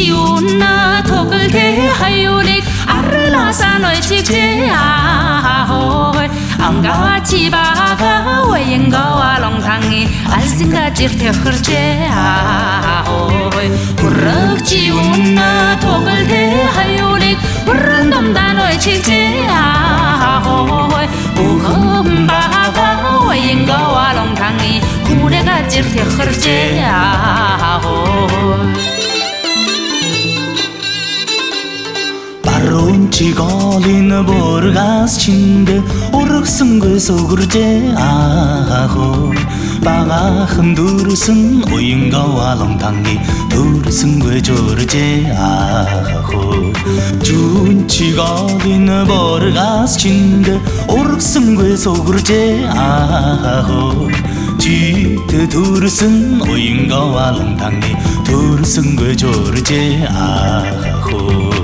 吉乌娜多格德海尤勒，阿拉山河曲阿霍，昂嘎哇吉巴卡，我迎嘎瓦龙塘尼，阿拉吉尔铁尔杰阿霍，库尔吉乌娜多格德海尤勒，布伦东达勒吉尔阿霍，乌格巴卡我迎嘎瓦龙塘尼，乌勒吉尔铁尔杰阿霍。Рончиголын боргас чинд ургсангүй сүгэржээ аахоо багахан дүрсэн уянгавалан танги дүрсэнгүй журжээ аахоо жүнчиголын боргас чинд ургсангүй сүгэржээ аахоо жит дүрсэн уянгавалан танги дүрсэнгүй журжээ аахоо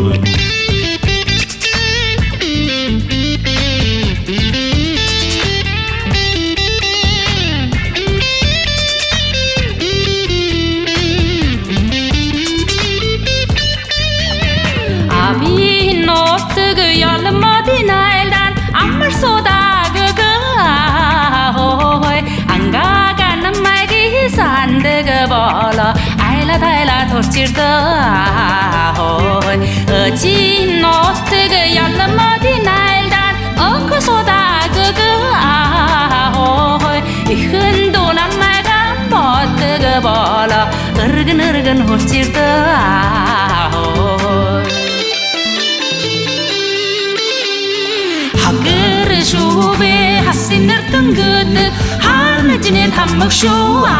torchirda hoy ati notga yanma dinaldan okusoda gugu hoy ihun donamaga potga bola irgin irgin horchirda hoy hagir shube hasinir tungut harnajine thamak shuwa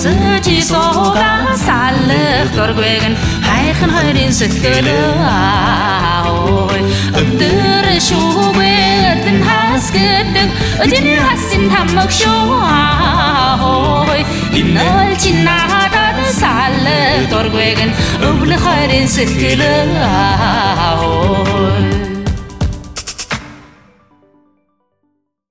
쓰지 소가 살르 거르괴근 하이큰 허린 스크라 오이 읍드르 쇼괴 읍든 하스그득 어디니 하신 담먹 쇼아 오이 인널 진나다 살르 거르괴근 읍르 허린 스크라 오이